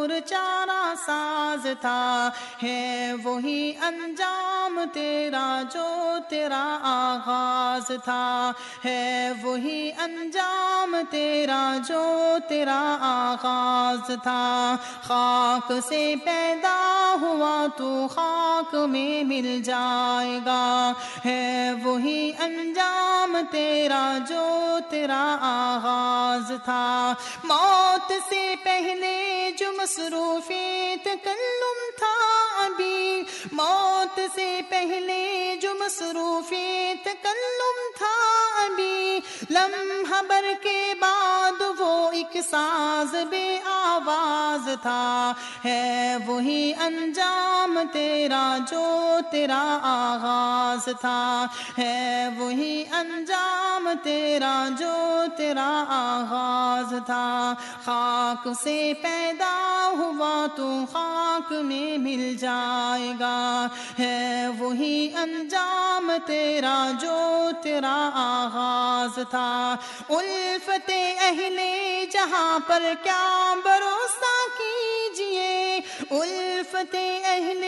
مورچہ تھا ہے وہی انجام تیرا جو تیرا آغاز تھا ہے وہی انجام تیرا جو تیرا آغاز تھا خاک سے پیدا ہوا تو خاک میں مل جائے گا ہے وہی انجام تیرا جو تیرا آغاز تھا موت سے پہلے جو مصروفی تکلم تھا ابھی۔ موت سے پہلے جو مصروفی تکلم تھا ابھی۔ لمحہ بر کے بعد ساز بے آواز تھا۔ ہے وہی انجام تیرا جو تیرا آغاز تھا۔ ہے وہی انجام تیرا جو تیرا آغاز تھا۔ خاک سے پیدا ہوا تو خاک میں مل جائے گا۔ ہے وہی انجام تیرا جو تیرا آغاز تھا۔ الفت اہل جہاں پر کیا بھروسہ کیجیے۔ الفت اہل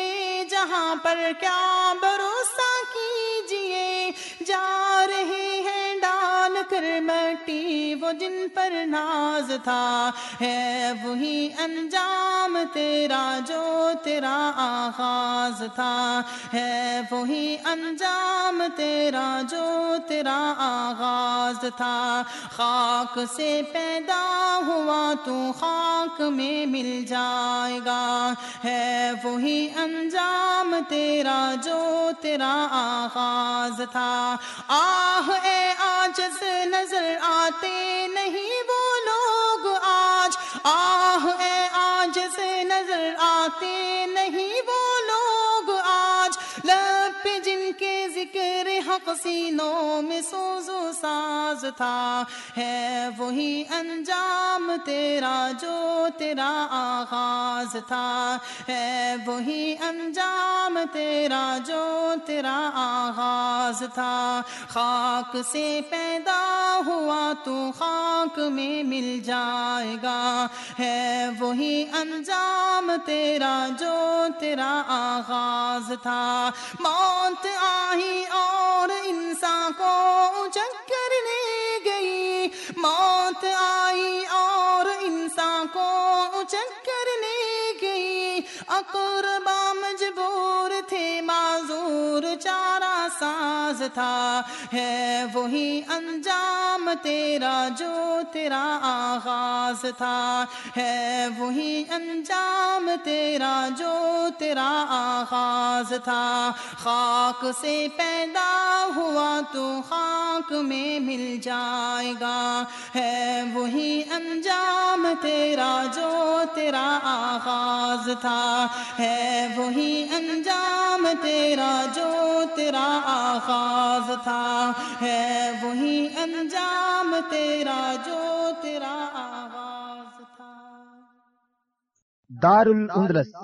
جہاں پر کیا بھروسہ کیجیے۔ جا رہے ہیں ڈال کر مٹی، وہ جن پر ناز تھا۔ ہے وہی انجام تیرا جو تیرا آغاز تھا۔ ہے وہی انجام تیرا جو تیرا آغاز تھا۔ خاک سے پیدا ہوا تو خاک میں مل جائے گا۔ ہے وہی انجام تیرا جو تیرا آغاز تھا۔ آہ اے آجز نظر آتے نہیں وہ لوگ آج۔ آہ اے آجز نظر آتے نہیں ذکر حق سینوں میں سوز و ساز تھا۔ ہے وہی انجام تیرا جو تیرا آغاز تھا۔ ہے وہی انجام تیرا جو تیرا آغاز تھا۔ خاک سے پیدا ہوا تو خاک میں مل جائے گا۔ ہے وہی انجام تیرا جو تیرا آغاز تھا۔ موت آئی ساز تھا۔ ہے وہی انجام تیرا جو تیرا آغاز تھا۔ ہے وہی انجام تیرا جو تیرا آغاز تھا۔ خاک سے پیدا ہوا تو خاک میں مل جائے گا۔ ہے وہی انجام تیرا جو تیرا آغاز تھا۔ ہے وہی انجام تیرا جو تیرا آغاز تھا ہے، وہی انجام تیرا جو تیرا آغاز تھا۔ دار الاندلس